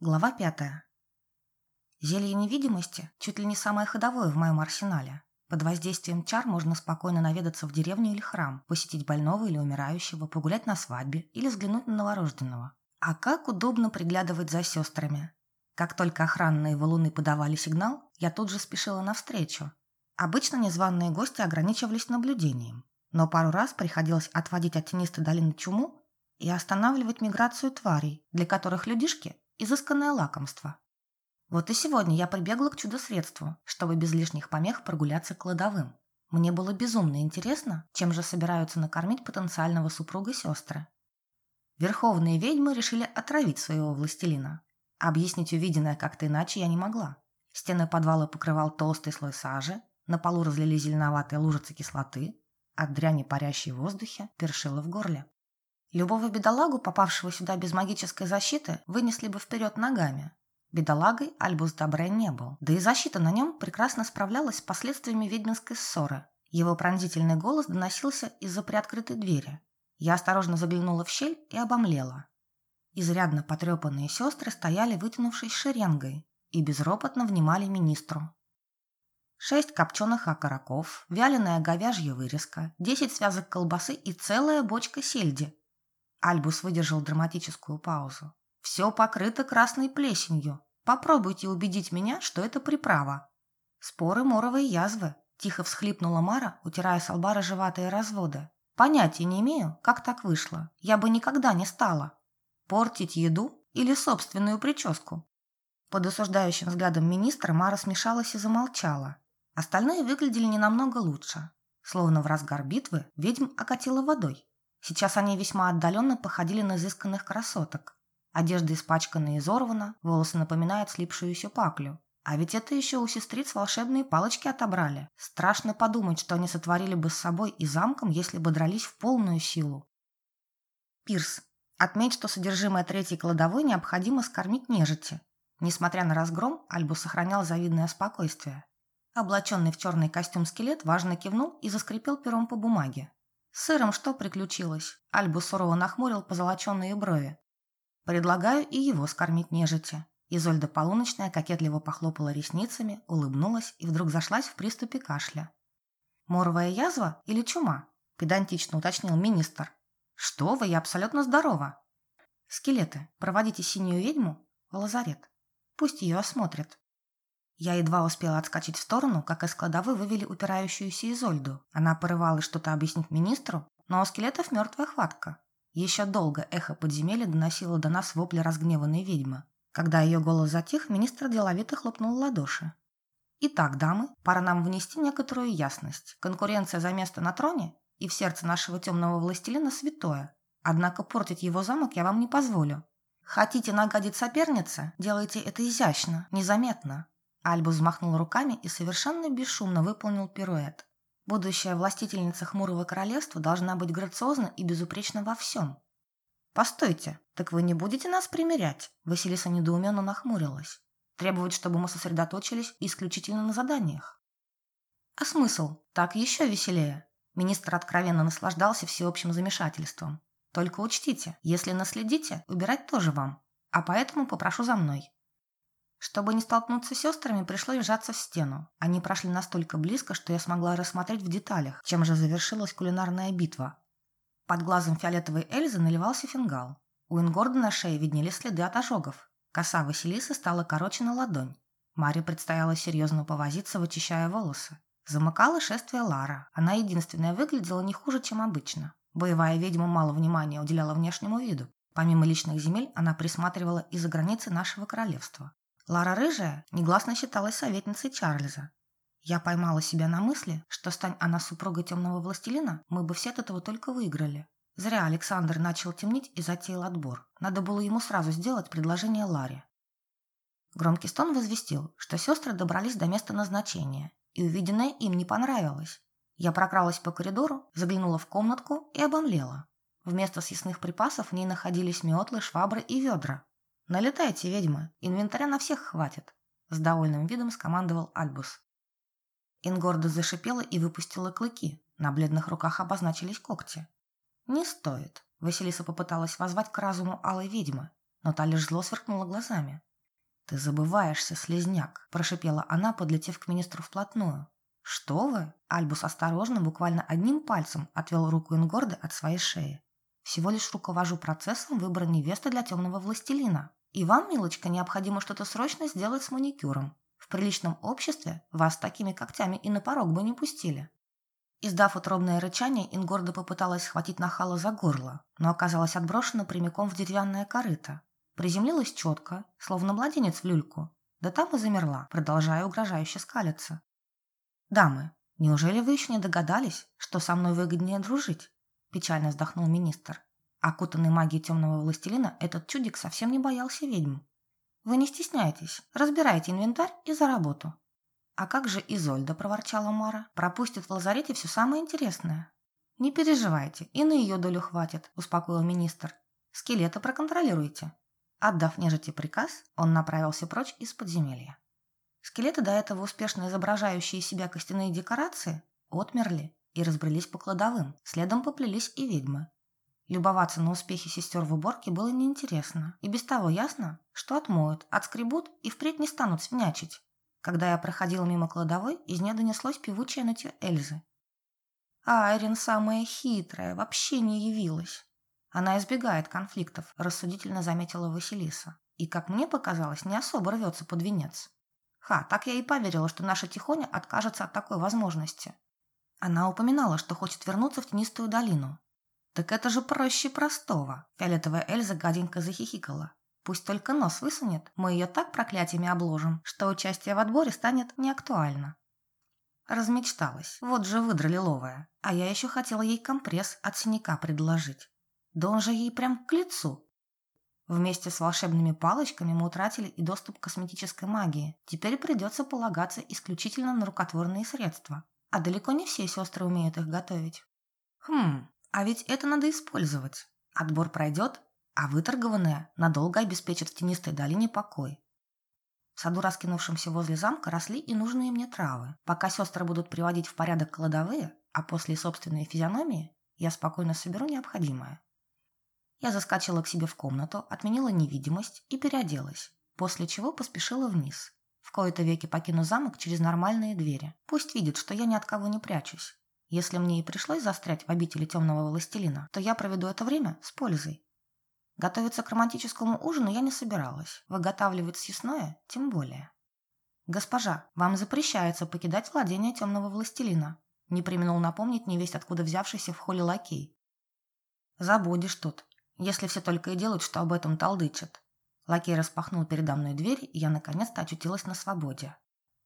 Глава пятая. Зелье невидимости чуть ли не самое ходовое в моем арсенале. Под воздействием чар можно спокойно наведаться в деревню или храм, посетить больного или умирающего, погулять на свадьбе или взглянуть на новорожденного. А как удобно приглядывать за сестрами. Как только охранные валуны подавали сигнал, я тут же спешила навстречу. Обычно незваные гости ограничивались наблюдением, но пару раз приходилось отводить от тенистой долины чуму и останавливать миграцию тварей, для которых людишки изысканное лакомство. Вот и сегодня я прибегла к чудо-средству, чтобы без лишних помех прогуляться к кладовым. Мне было безумно интересно, чем же собираются накормить потенциального супруга сестры. Верховные ведьмы решили отравить своего властелина. Объяснить увиденное как-то иначе я не могла. Стены подвала покрывал толстый слой сажи, на полу разлили зеленоватые лужицы кислоты, от дряни парящей в воздухе першило в горле. Любого бедолагу, попавшего сюда без магической защиты, вынесли бы вперед ногами. Бедолагой Альбус Добре не был, да и защита на нем прекрасно справлялась с последствиями ведьминской ссоры. Его пронзительный голос доносился из-за приоткрытой двери. Я осторожно заглянула в щель и обомлела. Изрядно потрепанные сестры стояли, вытянувшись шеренгой, и безропотно внимали министру. Шесть копченых окороков, вяленая говяжья вырезка, десять связок колбасы и целая бочка сельди. Альбус выдержал драматическую паузу. «Все покрыто красной плесенью. Попробуйте убедить меня, что это приправа». «Споры моровой язвы», – тихо всхлипнула Мара, утирая с лба рыжеватые разводы. «Понятия не имею, как так вышло. Я бы никогда не стала. Портить еду или собственную прическу?» Под осуждающим взглядом министра Мара смешалась и замолчала. Остальные выглядели не намного лучше. Словно в разгар битвы ведьм окатила водой. Сейчас они весьма отдаленно походили на изысканных красоток. Одежда испачкана и изорвана, волосы напоминают слипшуюся паклю. А ведь это еще у сестриц волшебные палочки отобрали. Страшно подумать, что они сотворили бы с собой и замком, если бы дрались в полную силу. Пирс. Отметь, что содержимое третьей кладовой необходимо скормить нежити. Несмотря на разгром, Альбус сохранял завидное спокойствие. Облаченный в черный костюм скелет важно кивнул и заскрипел пером по бумаге. С сыром что приключилось? Альбус сурово нахмурил позолоченные брови. Предлагаю и его скормить нежити. Изольда Полуночная кокетливо похлопала ресницами, улыбнулась и вдруг зашлась в приступе кашля. «Моровая язва или чума?» – педантично уточнил министр. «Что вы, я абсолютно здорова!» «Скелеты, проводите синюю ведьму в лазарет. Пусть ее осмотрят. Я едва успела отскочить в сторону, как из кладовой вывели упирающуюся Изольду. Она порывалась что-то объяснить министру, но у скелетов мертвая хватка. Еще долго эхо подземелья доносило до нас вопли разгневанной ведьмы. Когда ее голос затих, министр деловито хлопнул ладоши. «Итак, дамы, пора нам внести некоторую ясность. Конкуренция за место на троне и в сердце нашего темного властелина святое. Однако портить его замок я вам не позволю. Хотите нагадить сопернице? Делайте это изящно, незаметно. Альбус взмахнул руками и совершенно бесшумно выполнил пируэт. Будущая властительница хмурого королевства должна быть грациозна и безупречна во всем. «Постойте, так вы не будете нас примерять?» Василиса недоуменно нахмурилась. «Требовать, чтобы мы сосредоточились исключительно на заданиях». «А смысл? Так еще веселее». Министр откровенно наслаждался всеобщим замешательством. «Только учтите, если наследите, убирать тоже вам. А поэтому попрошу за мной. Чтобы не столкнуться с сестрами, пришлось вжаться в стену. Они прошли настолько близко, что я смогла рассмотреть в деталях, чем же завершилась кулинарная битва. Под глазом фиолетовой Эльзы наливался фингал. У Ингорда на шее виднелись следы от ожогов. Коса Василисы стала короче на ладонь. Маре предстояло серьезно повозиться, вычищая волосы. Замыкала шествие Лара. Она единственная выглядела не хуже, чем обычно. Боевая ведьма мало внимания уделяла внешнему виду. Помимо личных земель, она присматривала и за границы нашего королевства. Лара Рыжая негласно считалась советницей Чарльза. Я поймала себя на мысли, что стань она супругой темного властелина, мы бы все от этого только выиграли. Зря Александр начал темнить и затеял отбор. Надо было ему сразу сделать предложение Ларе. Громкий стон возвестил, что сестры добрались до места назначения, и увиденное им не понравилось. Я прокралась по коридору, заглянула в комнатку и обомлела. Вместо съестных припасов в ней находились метлы, швабры и ведра. «Налетайте, ведьмы, инвентаря на всех хватит», – с довольным видом скомандовал Альбус. Ингорда зашипела и выпустила клыки. На бледных руках обозначились когти. «Не стоит», – Василиса попыталась возвать к разуму алой ведьмы. но та лишь зло сверкнула глазами. «Ты забываешься, слезняк!» – прошипела она, подлетев к министру вплотную. «Что вы?» – Альбус осторожно, буквально одним пальцем отвел руку Ингорда от своей шеи. «Всего лишь руковожу процессом выбора невесты для темного властелина. И вам, милочка, необходимо что-то срочно сделать с маникюром. В приличном обществе вас такими когтями и на порог бы не пустили». Издав утробное рычание, Ингорда попыталась схватить нахала за горло, но оказалась отброшена прямиком в деревянное корыто. Приземлилась четко, словно младенец в люльку, да там и замерла, продолжая угрожающе скалиться. «Дамы, неужели вы еще не догадались, что со мной выгоднее дружить?» Печально вздохнул министр. Окутанный магией темного властелина, этот чудик совсем не боялся ведьм. «Вы не стесняйтесь, разбирайте инвентарь и за работу. «А как же Изольда?» – проворчала Мара. «Пропустит в лазарете все самое интересное». «Не переживайте, и на ее долю хватит», – успокоил министр. «Скелета проконтролируйте». Отдав нежити приказ, он направился прочь из подземелья. Скелеты, до этого успешно изображающие себя костяные декорации, отмерли и разбрелись по кладовым, следом поплелись и ведьмы. Любоваться на успехи сестер в уборке было неинтересно, и без того ясно, что отмоют, отскребут и впредь не станут свинячить. Когда я проходила мимо кладовой, из нее донеслось певучее нытье Эльзы. А Айрин самая хитрая, вообще не явилась. Она избегает конфликтов, рассудительно заметила Василиса. И, как мне показалось, не особо рвется под венец. Ха, так я и поверила, что наша Тихоня откажется от такой возможности. Она упоминала, что хочет вернуться в тенистую долину. Так это же проще простого. Фиолетовая Эльза гаденько захихикала. Пусть только нос высунет, мы ее так проклятиями обложим, что участие в отборе станет неактуально. Размечталась. Вот же выдра лиловая. А я еще хотела ей компресс от синяка предложить. Да он же ей прям к лицу. Вместе с волшебными палочками мы утратили и доступ к косметической магии. Теперь придется полагаться исключительно на рукотворные средства. А далеко не все сестры умеют их готовить. Хм, а ведь это надо использовать. Отбор пройдет, а выторгованное надолго обеспечит в тенистой долине покой. В саду, раскинувшемся возле замка, росли и нужные мне травы. Пока сестры будут приводить в порядок кладовые, а после собственные физиономии, я спокойно соберу необходимое. Я заскочила к себе в комнату, отменила невидимость и переоделась, после чего поспешила вниз. В кои-то веки покину замок через нормальные двери. Пусть видит, что я ни от кого не прячусь. Если мне и пришлось застрять в обители темного властелина, то я проведу это время с пользой. Готовиться к романтическому ужину я не собиралась, выготавливать съестное тем более. «Госпожа, вам запрещается покидать владение темного властелина», не применил напомнить невесть, откуда взявшийся в холле лакей. «Забудешь тут, если все только и делают, что об этом толдычат». Лакей распахнул передо мной дверь, и я наконец-то очутилась на свободе.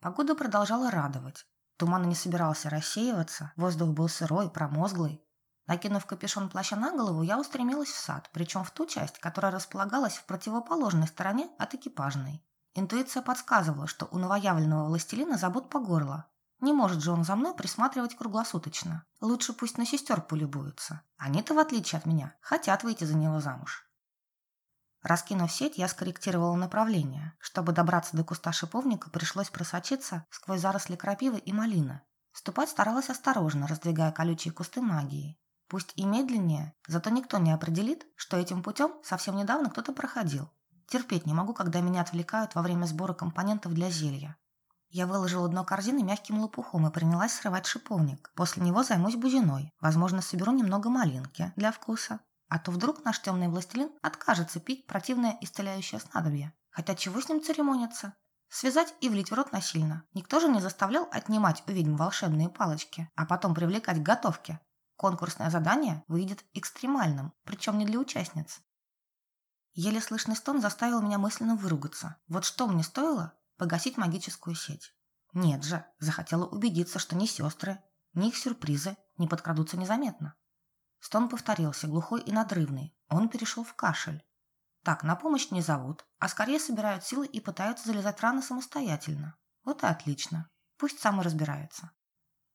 Погода продолжала радовать. Туман не собирался рассеиваться, воздух был сырой, промозглый, Накинув капюшон плаща на голову, я устремилась в сад, причем в ту часть, которая располагалась в противоположной стороне от экипажной. Интуиция подсказывала, что у новоявленного властелина забот по горло. Не может же он за мной присматривать круглосуточно. Лучше пусть на сестер полюбуются. Они-то, в отличие от меня, хотят выйти за него замуж. Раскинув сеть, я скорректировала направление. Чтобы добраться до куста шиповника, пришлось просочиться сквозь заросли крапивы и малины. Ступать старалась осторожно, раздвигая колючие кусты магии. Пусть и медленнее, зато никто не определит, что этим путем совсем недавно кто-то проходил. Терпеть не могу, когда меня отвлекают во время сбора компонентов для зелья. Я выложила дно корзины мягким лопухом и принялась срывать шиповник. После него займусь бузиной. Возможно, соберу немного малинки для вкуса. А то вдруг наш темный властелин откажется пить противное исцеляющее снадобье. Хотя чего с ним церемониться? Связать и влить в рот насильно. Никто же не заставлял отнимать у ведьм волшебные палочки, а потом привлекать к готовке. Конкурсное задание выйдет экстремальным, причем не для участниц. Еле слышный стон заставил меня мысленно выругаться. Вот что мне стоило погасить магическую сеть? Нет же, захотела убедиться, что ни сестры, ни их сюрпризы не подкрадутся незаметно. Стон повторился, глухой и надрывный. Он перешел в кашель. Так, на помощь не зовут, а скорее собирают силы и пытаются залезать раны самостоятельно. Вот и отлично. Пусть сам и разбирается.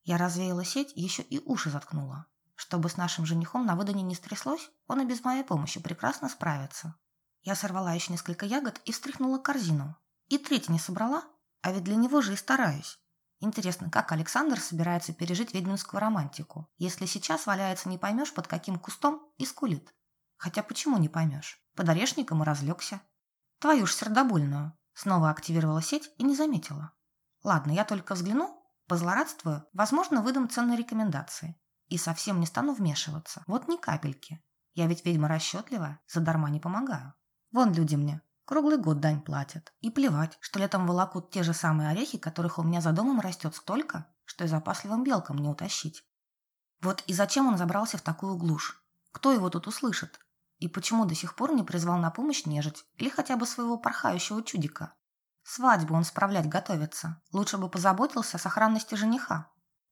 Я развеяла сеть, еще и уши заткнула. Чтобы с нашим женихом на выдане не стряслось, он и без моей помощи прекрасно справится. Я сорвала еще несколько ягод и встряхнула корзину. И третий не собрала, а ведь для него же и стараюсь. Интересно, как Александр собирается пережить ведьминскую романтику, если сейчас валяется не поймешь под каким кустом и скулит. Хотя почему не поймешь? под орешником и разлегся. Твою ж сердобольную. Снова активировала сеть и не заметила. Ладно, я только взгляну, позлорадствую, возможно, выдам ценные рекомендации. И совсем не стану вмешиваться. Вот ни капельки. Я ведь ведьма расчетливая, задарма не помогаю. Вон люди мне круглый год дань платят. И плевать, что летом волокут те же самые орехи, которых у меня за домом растет столько, что и запасливым белкам не утащить. Вот и зачем он забрался в такую глушь? Кто его тут услышит? И почему до сих пор не призвал на помощь нежить или хотя бы своего порхающего чудика? Свадьбу он справлять готовится. Лучше бы позаботился о сохранности жениха.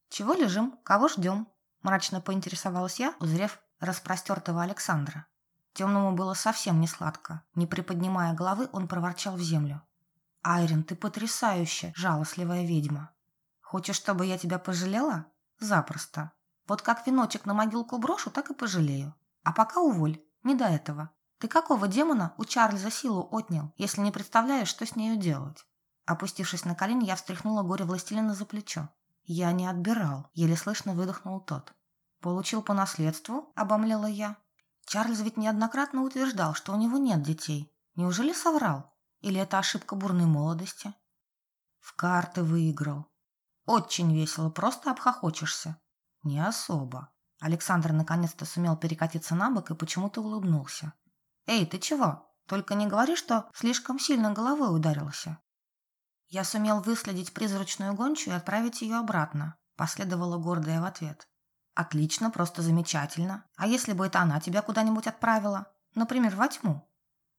Чего лежим? Кого ждем? Мрачно поинтересовалась я, узрев распростертого Александра. Темному было совсем не сладко. Не приподнимая головы, он проворчал в землю. «Айрин, ты потрясающая, жалостливая ведьма. Хочешь, чтобы я тебя пожалела? Запросто. Вот как веночек на могилку брошу, так и пожалею. А пока уволь, не до этого. Ты какого демона у Чарльза силу отнял, если не представляешь, что с нею делать?» Опустившись на колени, я встряхнула горе властелина за плечо. «Я не отбирал», — еле слышно выдохнул тот. «Получил по наследству?» — обомлела я. «Чарльз ведь неоднократно утверждал, что у него нет детей. Неужели соврал? Или это ошибка бурной молодости?» «В карты выиграл. Очень весело, просто обхохочешься». «Не особо». Александр наконец-то сумел перекатиться на бок и почему-то улыбнулся. «Эй, ты чего? Только не говори, что слишком сильно головой ударился». Я сумел выследить призрачную гончую и отправить ее обратно, последовала гордая в ответ. Отлично, просто замечательно. А если бы это она тебя куда-нибудь отправила? Например, во тьму?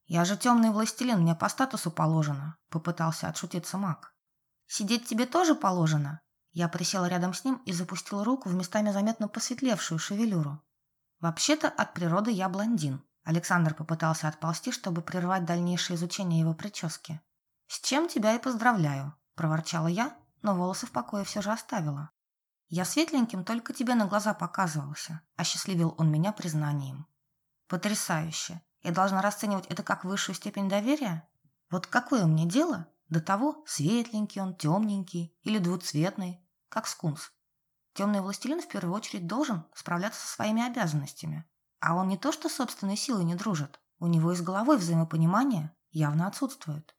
Я же темный властелин, мне по статусу положено, попытался отшутиться маг. Сидеть тебе тоже положено? Я присела рядом с ним и запустила руку в местами заметно посветлевшую шевелюру. Вообще-то от природы я блондин. Александр попытался отползти, чтобы прервать дальнейшее изучение его прически. «С чем тебя и поздравляю», – проворчала я, но волосы в покое все же оставила. «Я светленьким только тебе на глаза показывался», – осчастливил он меня признанием. «Потрясающе! Я должна расценивать это как высшую степень доверия? Вот какое мне дело до того, светленький он, темненький или двуцветный, как скунс? Темный властелин в первую очередь должен справляться со своими обязанностями. А он не то что собственной силой не дружит, у него и с головой взаимопонимание явно отсутствует.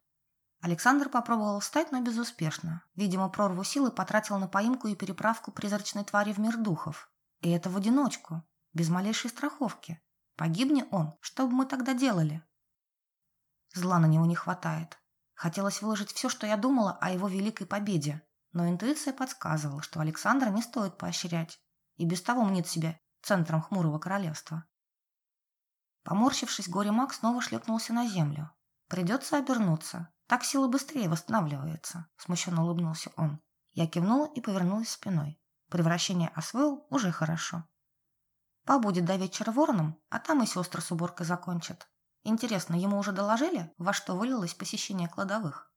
Александр попробовал встать, но безуспешно. Видимо, прорву силы потратил на поимку и переправку призрачной твари в мир духов. И это в одиночку, без малейшей страховки. Погибни он, что бы мы тогда делали? Зла на него не хватает. Хотелось выложить все, что я думала о его великой победе, но интуиция подсказывала, что Александра не стоит поощрять. И без того мнит себя центром хмурого королевства. Поморщившись, горе-маг снова шлепнулся на землю. Придется обернуться, так сила быстрее восстанавливается, смущенно улыбнулся он. Я кивнула и повернулась спиной. Превращение освоил уже хорошо. Побудет до вечера вороном, а там и сестры с уборкой закончат. Интересно, ему уже доложили, во что вылилось посещение кладовых?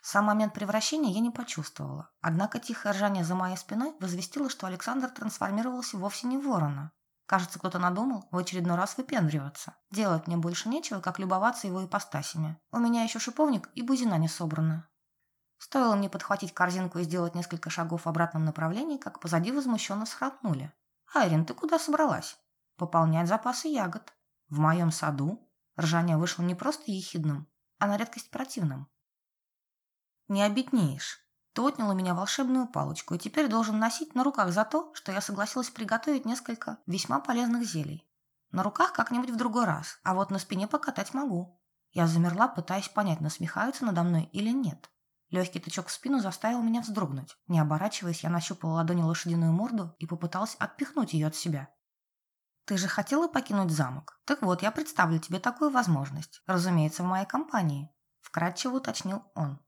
Сам момент превращения я не почувствовала, однако тихое ржание за моей спиной возвестило, что Александр трансформировался вовсе не в ворона, Кажется, кто-то надумал в очередной раз выпендриваться. Делать мне больше нечего, как любоваться его ипостасями. У меня еще шиповник и бузина не собраны. Стоило мне подхватить корзинку и сделать несколько шагов в обратном направлении, как позади возмущенно схрапнули. «Айрин, ты куда собралась?» «Пополнять запасы ягод». «В моем саду?» Ржание вышло не просто ехидным, а на редкость противным. «Не обеднеешь. Ты отнял у меня волшебную палочку и теперь должен носить на руках за то, что я согласилась приготовить несколько весьма полезных зелий. На руках как-нибудь в другой раз, а вот на спине покатать могу. Я замерла, пытаясь понять, насмехаются надо мной или нет. Легкий тычок в спину заставил меня вздрогнуть. Не оборачиваясь, я нащупала ладонью лошадиную морду и попыталась отпихнуть ее от себя. «Ты же хотела покинуть замок? Так вот, я представлю тебе такую возможность. Разумеется, в моей компании», – вкратчиво уточнил он.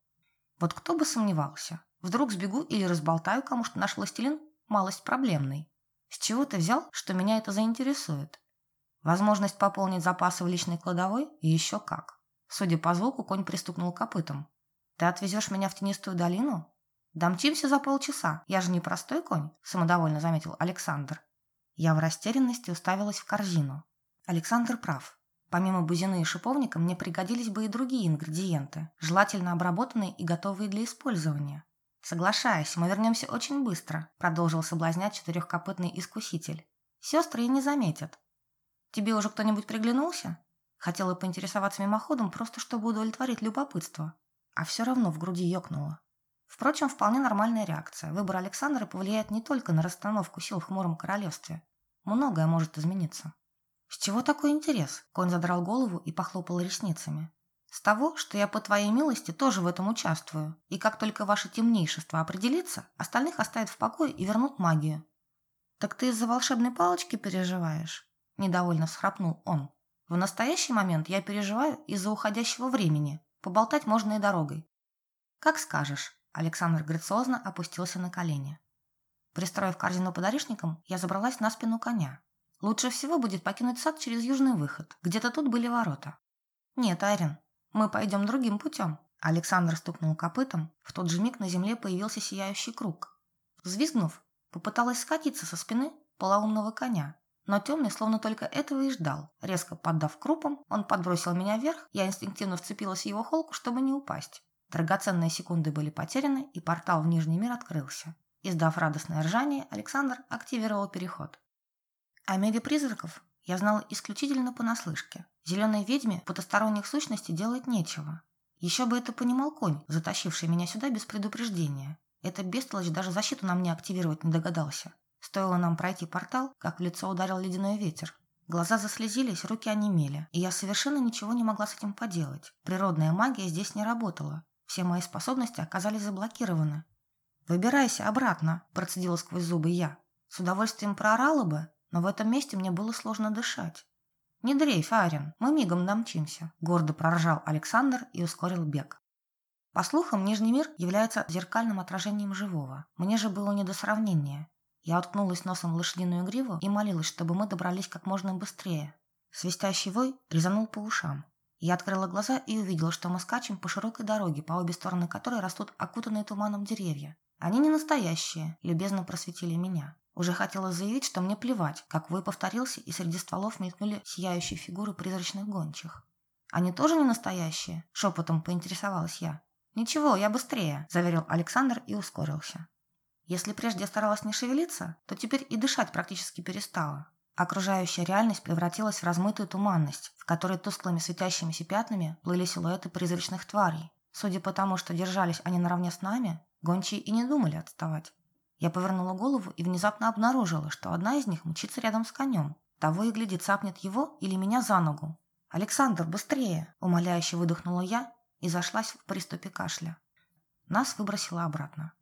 Вот кто бы сомневался. Вдруг сбегу или разболтаю кому, что наш властелин малость проблемный. С чего ты взял, что меня это заинтересует? Возможность пополнить запасы в личной кладовой? И еще как. Судя по звуку, конь пристукнул копытом. Ты отвезешь меня в тенистую долину? Домчимся за полчаса. Я же не простой конь, самодовольно заметил Александр. Я в растерянности уставилась в корзину. Александр прав. Помимо бузины и шиповника мне пригодились бы и другие ингредиенты, желательно обработанные и готовые для использования. «Соглашаюсь, мы вернемся очень быстро», – продолжил соблазнять четырехкопытный искуситель. «Сестры и не заметят». «Тебе уже кто-нибудь приглянулся?» Хотела поинтересоваться мимоходом, просто чтобы удовлетворить любопытство. А все равно в груди ёкнуло. Впрочем, вполне нормальная реакция. Выбор Александра повлияет не только на расстановку сил в хмуром королевстве. Многое может измениться. «С чего такой интерес?» Конь задрал голову и похлопал ресницами. «С того, что я, по твоей милости, тоже в этом участвую, и как только ваше темнейшество определится, остальных оставят в покое и вернут магию». «Так ты из-за волшебной палочки переживаешь?» Недовольно всхрапнул он. «В настоящий момент я переживаю из-за уходящего времени. Поболтать можно и дорогой». «Как скажешь». Александр грациозно опустился на колени. Пристроив корзину под орешником, я забралась на спину коня. Лучше всего будет покинуть сад через южный выход. Где-то тут были ворота. Нет, Айрин, мы пойдем другим путем. Александр стукнул копытом. В тот же миг на земле появился сияющий круг. Взвизгнув, попыталась скатиться со спины полоумного коня. Но темный словно только этого и ждал. Резко поддав крупом, он подбросил меня вверх, я инстинктивно вцепилась в его холку, чтобы не упасть. Драгоценные секунды были потеряны, и портал в Нижний мир открылся. Издав радостное ржание, Александр активировал переход. О мире призраков я знала исключительно понаслышке. Зеленой ведьме потусторонних сущностей делать нечего. Еще бы это понимал конь, затащивший меня сюда без предупреждения. Эта бестолочь даже защиту на мне активировать не догадался. Стоило нам пройти портал, как в лицо ударил ледяной ветер. Глаза заслезились, руки онемели, и я совершенно ничего не могла с этим поделать. Природная магия здесь не работала. Все мои способности оказались заблокированы. «Выбирайся обратно», – процедила сквозь зубы я. С удовольствием проорала бы, но в этом месте мне было сложно дышать. «Не дрейф, Арин, мы мигом домчимся», – гордо проржал Александр и ускорил бег. По слухам, Нижний мир является зеркальным отражением живого. Мне же было не до сравнения. Я уткнулась носом в лошадиную гриву и молилась, чтобы мы добрались как можно быстрее. Свистящий вой резанул по ушам. Я открыла глаза и увидела, что мы скачем по широкой дороге, по обе стороны которой растут окутанные туманом деревья. Они не настоящие, любезно просветили меня. Уже хотела заявить, что мне плевать, как вы повторился, и среди стволов мелькнули сияющие фигуры призрачных гончих. Они тоже не настоящие? Шепотом поинтересовалась я. Ничего, я быстрее, заверил Александр и ускорился. Если прежде я старалась не шевелиться, то теперь и дышать практически перестала. Окружающая реальность превратилась в размытую туманность, в которой тусклыми светящимися пятнами плыли силуэты призрачных тварей. Судя по тому, что держались они наравне с нами, Гончие и не думали отставать. Я повернула голову и внезапно обнаружила, что одна из них мчится рядом с конем. Того и гляди, цапнет его или меня за ногу. «Александр, быстрее!» – умоляюще выдохнула я и зашлась в приступе кашля. Нас выбросило обратно.